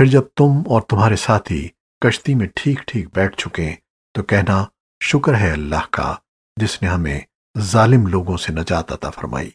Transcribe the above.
پھر جب تم اور تمہارے ساتھی کشتی میں ٹھیک ٹھیک بیٹھ چکیں تو کہنا، شکر ہے اللہ کا، جس نے ہمیں ظالم لوگوں سے نجات عطا فرمائی۔